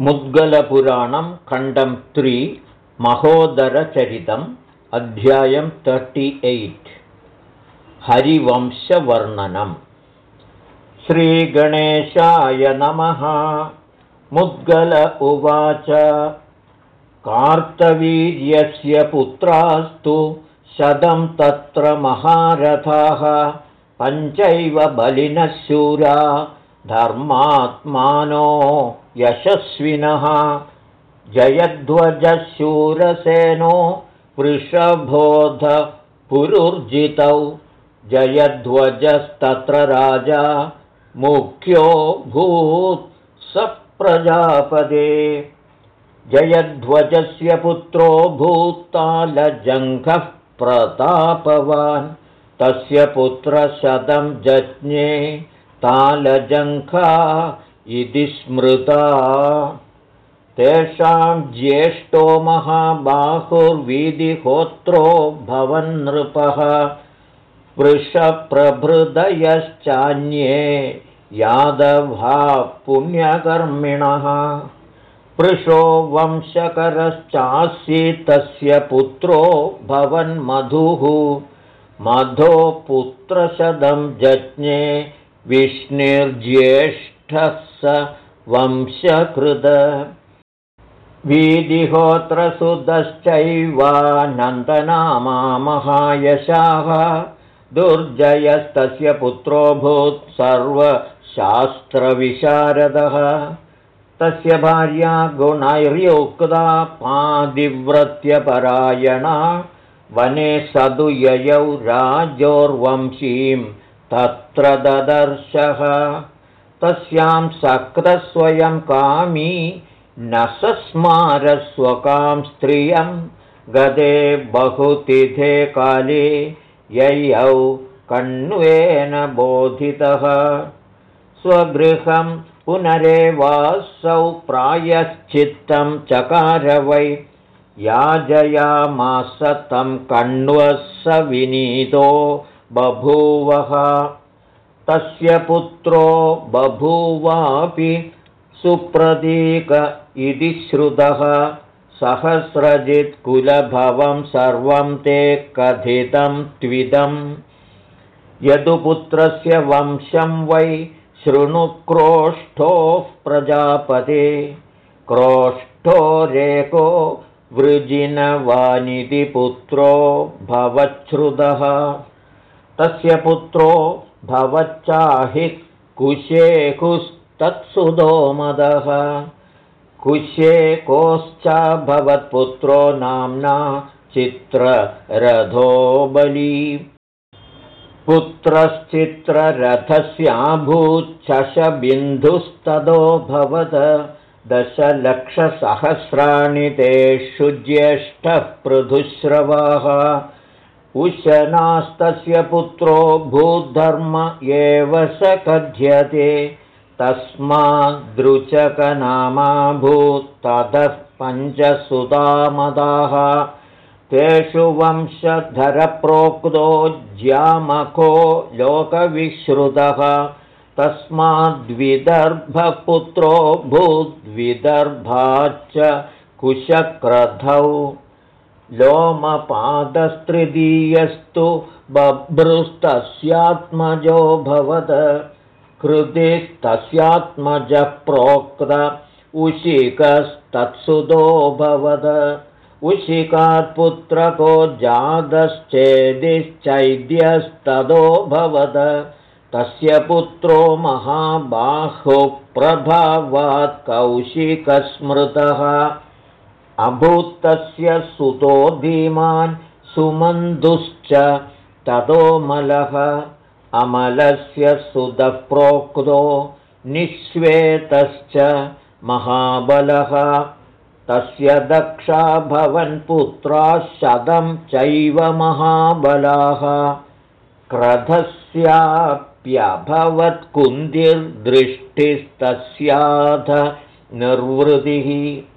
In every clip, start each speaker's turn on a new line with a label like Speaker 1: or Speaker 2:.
Speaker 1: मुद्गलपुराणं खण्डं त्रि महोदरचरितम् अध्यायं thirty eight हरिवंशवर्णनम् श्रीगणेशाय नमः। मुद्गल उवाच। कार्तवीर्यस्य पुत्रास्तु शतं तत्र महारथाः पञ्चैव बलिनशूरा धर्मात्मानो यशस्विनः। जयध्वजशूरसेनो वृषभोधपुरुर्जितौ। जयध्वजस्तत्र राजा मुख्यो भूत् स प्रजापदे जयध्वजस्य पुत्रो भूत्तालजङ्घः प्रतापवान्। तस्य पुत्रशतं जज्ञे तालजङ्घा इति स्मृता। तेषां ज्येष्ठो महाबाहुर्विधिहोत्रो भवन्नृपः। वृषप्रभृदयश्चान्ये यादवा पुण्यकर्मिणः। पृषो तस्य पुत्रो भवन्मधुः। मधो पुत्रशदं जज्ञे विष्णिर्ज्येष्ठः स वंशकृद वीदिहोत्रसुतश्चैवानन्दनामा महायशाः दुर्जयस्तस्य पुत्रोऽभूत् सर्वशास्त्रविशारदः। तस्य भार्या गुणैर्युक्ता पादिव्रत्यपरायणा। वने सदु ययौ राजोर्वंशीं तत्र ददर्शः। तस्यां सकृतस्वयं कामी न सस्मारस्वकां स्त्रियं गदे बहुतिथे काले ययौ कण्वेन बोधितः। स्वगृहं पुनरेवासौ प्रायश्चित्तं चकार वै याजयामास तं कण्वः स विनीतो बभूवः। तस्य पुत्रो बभूवापि सुप्रतीक इति श्रुतः। सहस्रजित्कुलभवं सर्वं ते कथितं त्विदम् यदुपुत्रस्य वंशं वै शृणुक्रोष्ठोः प्रजापते। क्रोष्ठो रेको वृजिनवानिति पुत्रो भवच्छ्रुतः तस्य पुत्रो भवच्चाहि कुशेकुस्तत्सुदो मदः। कुशे भवत्पुत्रो नाम्ना चित्ररथो बली। पुत्रश्चित्ररथस्याभूच्छशबिन्धुस्तदो भवद। दशलक्षसहस्राणि तेषु ज्येष्ठः पृथुश्रवाः उशनास्तस्य पुत्रो भूधर्म एव स कथ्यते तस्माद्रुचकनामाभूत्ततः पञ्चसुतामदाः तेषु वंशधरप्रोक्तो ज्यामको लोकविश्रुतः। तस्माद्विदर्भपुत्रो भूद्विदर्भाच्च कुशक्रधौ लोमपादस्तृतीयस्तु बभ्रुस्तस्यात्मजो भवद। कृतिस्तस्यात्मजः प्रोक्त उशिकस्तत्सुतोऽभवद उशिकात्पुत्रको जातश्चेदिश्चैद्यस्तदोऽभवद तस्य पुत्रो महाबाहुप्रभावात् कौशिकस्मृतः अभूत्तस्य सुतो धीमान् सुमन्धुश्च ततोमलः अमलस्य सुतः प्रोक्तो निःश्वेतश्च महाबलः। तस्य दक्षा भवन्पुत्रा शतं चैव महाबलाः। क्रधस्याप्यभवत्कुन्दिर्दृष्टिस्तस्याथ निर्वृतिः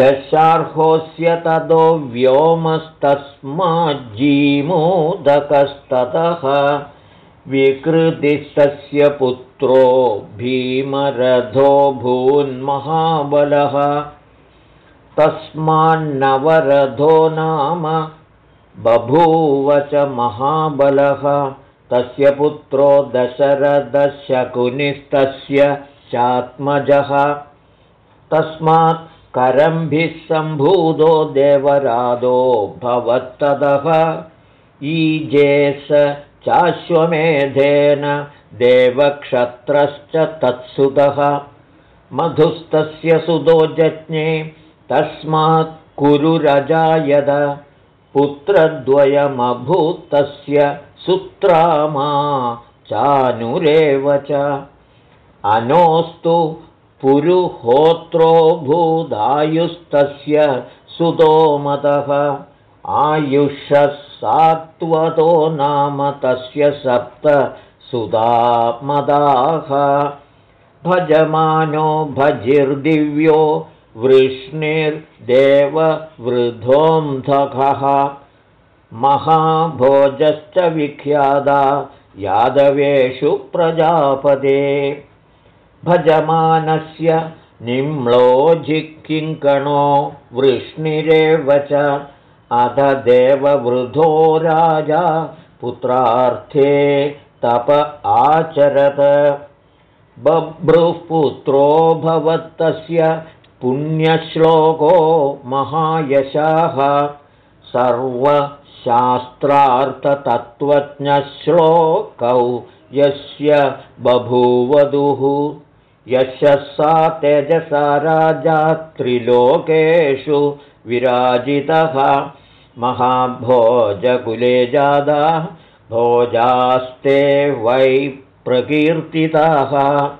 Speaker 1: दशार्होस्य ततो व्योमस्तस्माज्जीमोदकस्ततः विकृतिस्तस्य पुत्रो भीमरथो भून्महाबलः। तस्मान्नवरथो नाम बभूव च महाबलः। तस्य पुत्रो दशरथशकुनिस्तस्य चात्मजः। तस्मात् करम्भिः सम्भूतो देवरादो भवत्तदः ईजेस चाश्वमेधेन देवक्षत्रश्च तत्सुतः मधुस्तस्य सुतो जज्ञे तस्मात् कुरुरजायद। पुत्रद्वयमभूतस्य सुत्रामा चानुरेव च। अनोस्तु पुरुहोत्रो भूदायुस्तस्य सुतोमतः। आयुषः सात्वतो नाम तस्य सप्त सुदामदाः। भजमानो भजिर्दिव्यो वृष्णिर्देववृद्धोऽन्धकः। महाभोजश्च विख्यादा यादवेषु प्रजापदे भजमानस्य निम्लोजिकिङ्कणो वृष्णिरेव च। अध देववृधो राजा पुत्रार्थे तप आचरत। बभ्रुः पुत्रो भवत्तस्य पुण्यश्लोको महायशाः। सर्वशास्त्रार्थतत्त्वज्ञश्लोकौ यस्य बभूवधुः यशः सा तेजसा राजा त्रिलोकेषु विराजितः। महाभोजकुले जादा भोजास्ते वै प्रकीर्तिताः।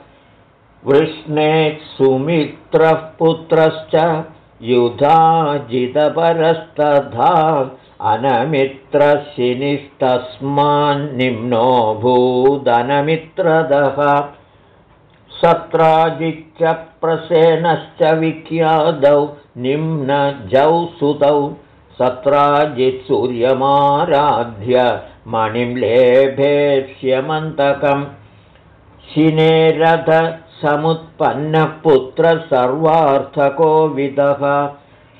Speaker 1: वृष्णे सुमित्रः पुत्रश्च युधाजितपरस्तथा अनमित्रशिनिस्तस्मान्निम्नो भूदनमित्रदः सत्राजिच्च प्रसेनश्च विख्यादौ निम्नजौ सुतौ सत्राजित्सूर्यमाराध्य मणिं लेभेष्यमन्तकम् शिनेरथ समुत्पन्नः पुत्रः सर्वार्थकोविदः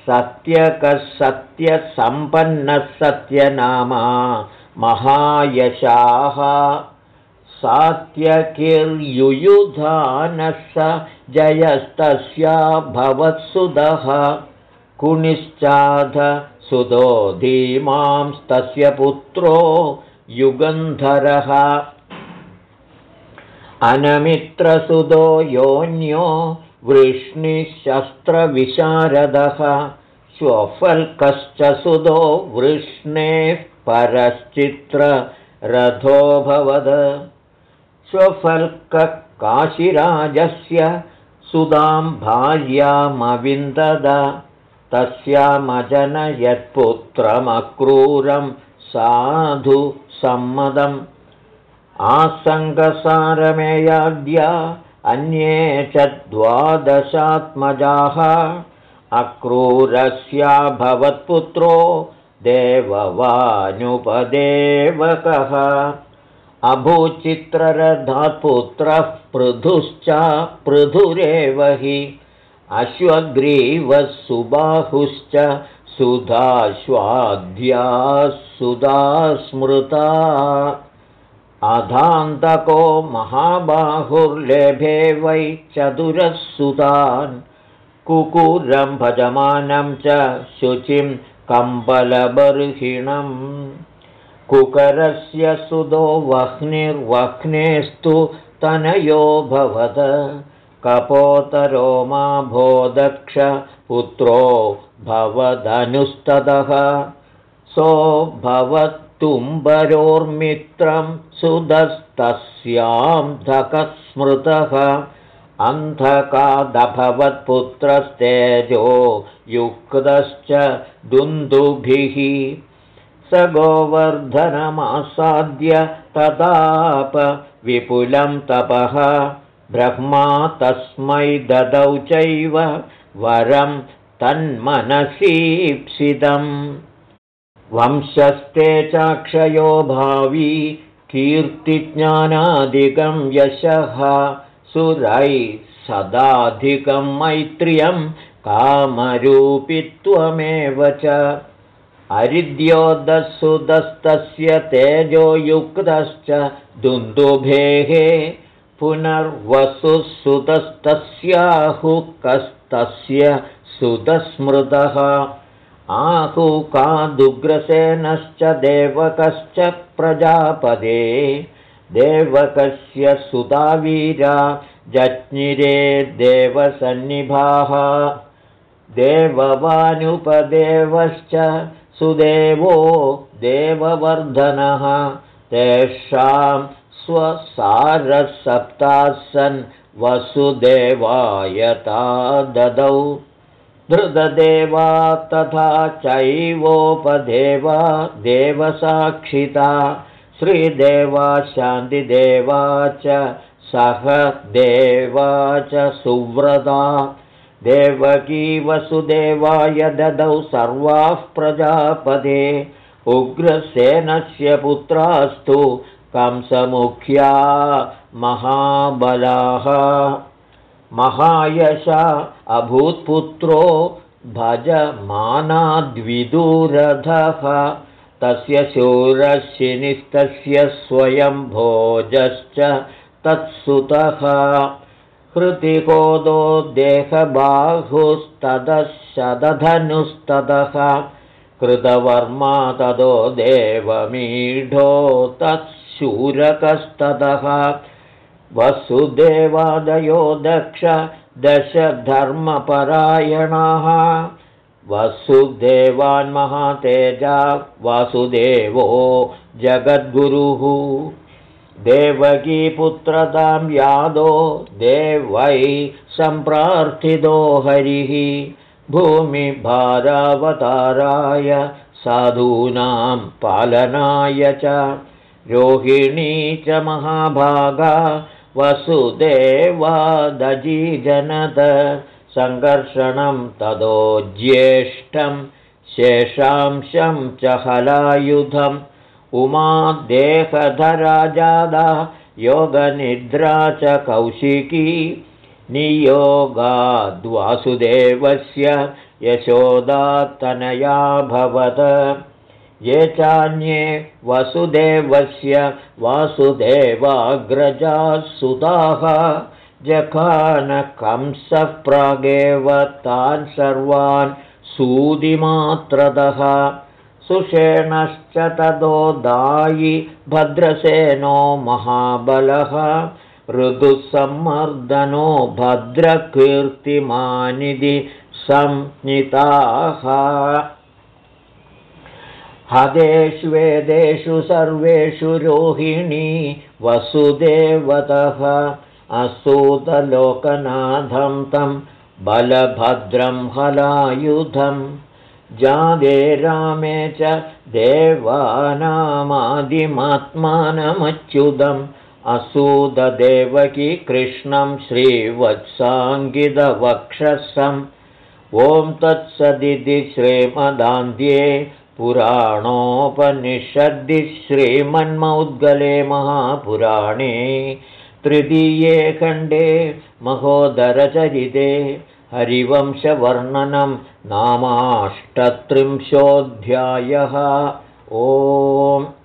Speaker 1: सत्यकः सत्यसम्पन्नः सत्यनामा महायशाः सात्यकिर्युयुधानः स जयस्तस्या भवत्सुदः कुनिश्चाध सुतो धीमांस्तस्य पुत्रो युगन्धरः। अनमित्रसुतो योन्यो वृष्णिशस्त्रविशारदः। श्वफल्कश्च सुतो वृष्णेः परश्चित्ररथोऽभवद स्वफल्ककाशिराजस्य सुदां भार्यामविन्दद तस्यामजनयत्पुत्रमक्रूरं साधु सम्मदम्। आसङ्गसारमेयाद्या अन्ये च द्वादशात्मजाः अक्रूरस्याभवत्पुत्रो देववानुपदेवकः अभूचित्ररथपुत्रः पृथुश्च पृथुरेव हि अश्वग्रीवः सुबाहुश्च सुधाश्वाद्या सुधा स्मृता अधान्तको महाबाहुर्लेभे वै चतुरः सुतान्। कुकुरं भजमानं च शुचिं कम्बलबर्हिणम् कुकरस्य सुदो वह्निर्वह्नेस्तु तनयो भवद। कपोतरो मा भोदक्ष पुत्रो भवदनुस्ततः सो भवत्तुम्बरोर्मित्रं सुदस्तस्यां धकस्मृतः। अन्धकादभवत्पुत्रस्तेजो युक्तश्च दुन्दुभिः गोवर्धनमासाद्य तताप विपुलं तपः ब्रह्मा तस्मै ददौ चैव वरं तन्मनसीप्सितम् वंशस्ते चाक्षयो भावी कीर्तिज्ञानादिकं यशः सुरै सदाधिकं मैत्र्यं कामरूपित्वमेव च अरिद्योदसुदस्तस्य तेजोयुक्तश्च दुन्दुभेः पुनर्वसुसुतस्तस्याहुकस्तस्य सुतस्मृतः आहुकादुग्रसेनश्च देवकश्च प्रजापदे। देवकस्य सुतावीरा जज्ञिरे देवसन्निभाः। देववानुपदेवश्च सुदेवो देववर्धनः। तेषां स्वसारसप्तासन् वसुदेवायता ददौ। धृतदेवा तथा चैवोपदेवा देवसाक्षिता। श्रीदेवा शान्तिदेवा च सह देवा च सुव्रता देवकी वसुदेवाय ददौ सर्वाः प्रजापदे। उग्रसेनस्य पुत्रास्तु कंसमुख्या महाबलाः। महायशा अभूत्पुत्रो भजमानाद्विदुरधः तस्य शूरशिनिस्तस्य स्वयं भोजश्च तत्सुतः हृतिकोदो देहबाहुस्ततः शतधनुस्ततः कृतवर्मा ततो देवमीढो तत्शूरकस्ततः वसुदेवादयो दक्ष दशधर्मपरायणाः वसुदेवान्महातेजा वासुदेवो जगद्गुरुः देवकीपुत्रतां यादो देवै सम्प्रार्थितो हरिः भूमिभारावताराय साधूनां पालनाय च रोहिणी च महाभागा वसुदेवादजीजनद सङ्कर्षणं ततो ज्येष्ठं शेषांशं च हलायुधम् उमा देहधराजादा योगनिद्रा च कौशिकी नियोगाद्वासुदेवस्य यशोदातनयाभवत् ये चान्ये वसुदेवस्य वासुदेवाग्रजाः सुताः जखानकंसः प्रागेव तान् सर्वान् सूदिमात्रतः सुषेणश्च ततो दायि भद्रसेनो महाबलः ऋदुसम्मर्दनो भद्रकीर्तिमानिधि संज्ञिताः हदेष्वेदेषु सर्वेषु रोहिणी वसुदेवतः असूतलोकनाथं तं बलभद्रं हलायुधम् जादे रामे च देवानामादिमात्मानमच्युतम्। असूददेवकी कृष्णं श्रीवत्साङ्गिदवक्षसम्। ॐ तत्सदिति श्रीमदान्ध्ये पुराणोपनिषद्दि श्रीमन्मौद्गले महापुराणे तृतीये खण्डे महोदरचरिते हरिवंशवर्णनं नामाष्टत्रिंशोऽध्यायः. ओम्